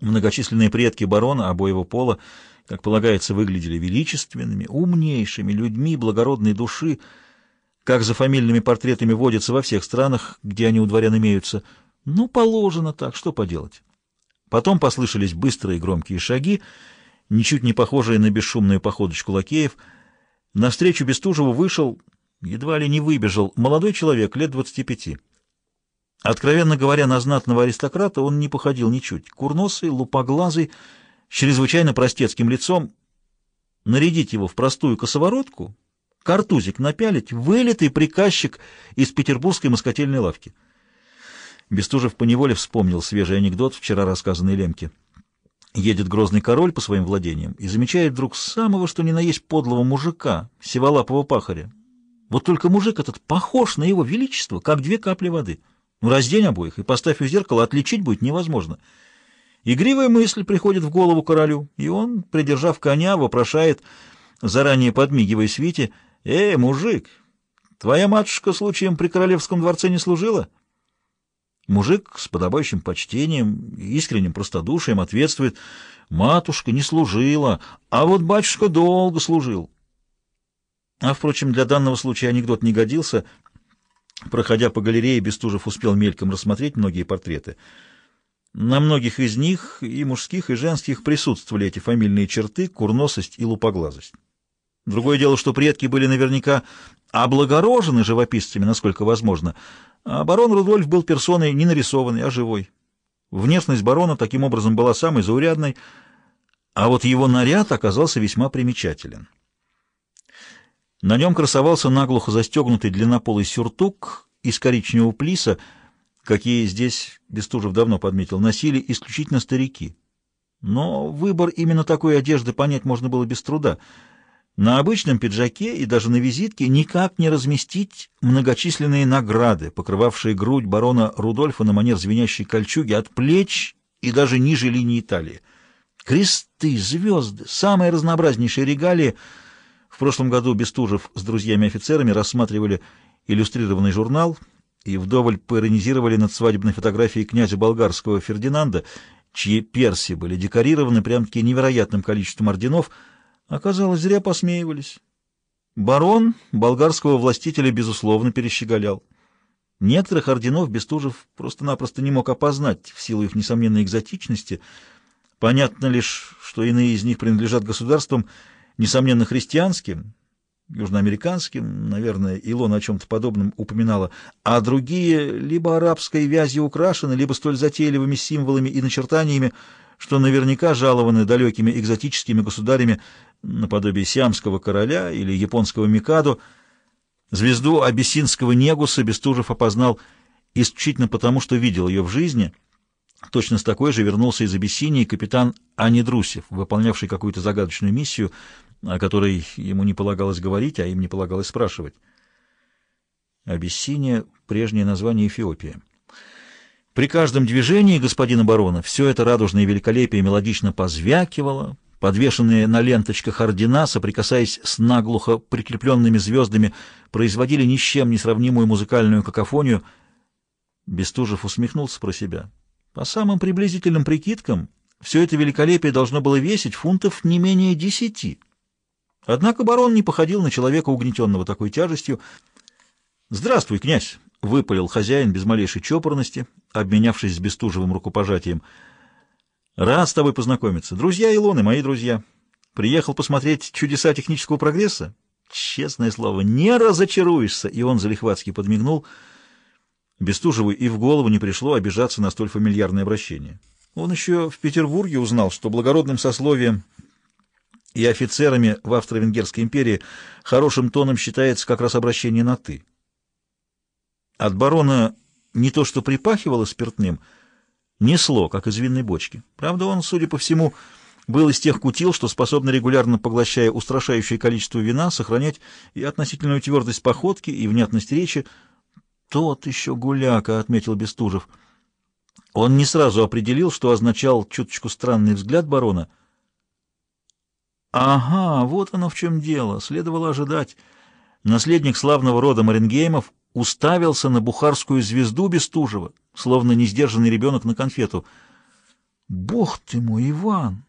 Многочисленные предки барона обоего пола, как полагается, выглядели величественными, умнейшими людьми благородной души, как за фамильными портретами водятся во всех странах, где они у дворян имеются. Ну, положено так, что поделать. Потом послышались быстрые громкие шаги, ничуть не похожие на бесшумную походочку лакеев. Навстречу Бестужеву вышел, едва ли не выбежал, молодой человек лет двадцати пяти. Откровенно говоря, на знатного аристократа он не походил ничуть. Курносый, лупоглазый, с чрезвычайно простецким лицом. Нарядить его в простую косоворотку, картузик напялить, вылитый приказчик из петербургской москотельной лавки. Бестужев поневоле вспомнил свежий анекдот, вчера рассказанный Лемке. Едет грозный король по своим владениям и замечает вдруг самого что ни на есть подлого мужика, сиволапого пахаря. Вот только мужик этот похож на его величество, как две капли воды — раздень обоих и поставь у зеркала, отличить будет невозможно. Игривая мысль приходит в голову королю, и он, придержав коня, вопрошает, заранее подмигивая свите, «Эй, мужик, твоя матушка случаем при королевском дворце не служила?» Мужик с подобающим почтением, искренним простодушием ответствует, «Матушка не служила, а вот батюшка долго служил». А, впрочем, для данного случая анекдот не годился — Проходя по галерее, Бестужев успел мельком рассмотреть многие портреты. На многих из них, и мужских, и женских, присутствовали эти фамильные черты, курносость и лупоглазость. Другое дело, что предки были наверняка облагорожены живописцами, насколько возможно, а барон Рудольф был персоной не нарисованной, а живой. Внешность барона таким образом была самой заурядной, а вот его наряд оказался весьма примечателен. На нем красовался наглухо застегнутый длиннополый сюртук из коричневого плиса, какие здесь, Бестужев давно подметил, носили исключительно старики. Но выбор именно такой одежды понять можно было без труда. На обычном пиджаке и даже на визитке никак не разместить многочисленные награды, покрывавшие грудь барона Рудольфа на манер звенящей кольчуги от плеч и даже ниже линии талии. Кресты, звезды, самые разнообразнейшие регалии — в прошлом году Бестужев с друзьями-офицерами рассматривали иллюстрированный журнал и вдоволь поиронизировали над свадебной фотографией князя болгарского Фердинанда, чьи перси были декорированы прям-таки невероятным количеством орденов, оказалось, зря посмеивались. Барон болгарского властителя, безусловно, перещеголял. Некоторых орденов Бестужев просто-напросто не мог опознать в силу их несомненной экзотичности. Понятно лишь, что иные из них принадлежат государствам, несомненно, христианским, южноамериканским, наверное, Илона о чем-то подобном упоминала, а другие либо арабской вязью украшены, либо столь затейливыми символами и начертаниями, что наверняка жалованы далекими экзотическими государями наподобие сиамского короля или японского Микадо. Звезду абиссинского Негуса Бестужев опознал исключительно потому, что видел ее в жизни — Точно с такой же вернулся из Абиссинии капитан Анидрусев, выполнявший какую-то загадочную миссию, о которой ему не полагалось говорить, а им не полагалось спрашивать. Абиссиния — прежнее название Эфиопии. При каждом движении господина барона все это радужное великолепие мелодично позвякивало, подвешенные на ленточках ордена, соприкасаясь с наглухо прикрепленными звездами, производили ни с чем не сравнимую музыкальную какофонию. Бестужев усмехнулся про себя. По самым приблизительным прикидкам, все это великолепие должно было весить фунтов не менее десяти. Однако барон не походил на человека, угнетенного такой тяжестью. «Здравствуй, князь!» — выпалил хозяин без малейшей чопорности, обменявшись с Бестужевым рукопожатием. «Рад с тобой познакомиться. Друзья Илоны, мои друзья. Приехал посмотреть чудеса технического прогресса? Честное слово, не разочаруешься!» И он залихватски подмигнул — Бестужеву и в голову не пришло обижаться на столь фамильярное обращение. Он еще в Петербурге узнал, что благородным сословием и офицерами в Австро-Венгерской империи хорошим тоном считается как раз обращение на «ты». От барона не то что припахивало спиртным, несло, как из винной бочки. Правда, он, судя по всему, был из тех кутил, что способны регулярно поглощая устрашающее количество вина, сохранять и относительную твердость походки, и внятность речи, «Тот еще гуляка», — отметил Бестужев. Он не сразу определил, что означал чуточку странный взгляд барона. «Ага, вот оно в чем дело. Следовало ожидать. Наследник славного рода Марингеймов уставился на бухарскую звезду Бестужева, словно несдержанный ребенок на конфету. Бог ты мой, Иван!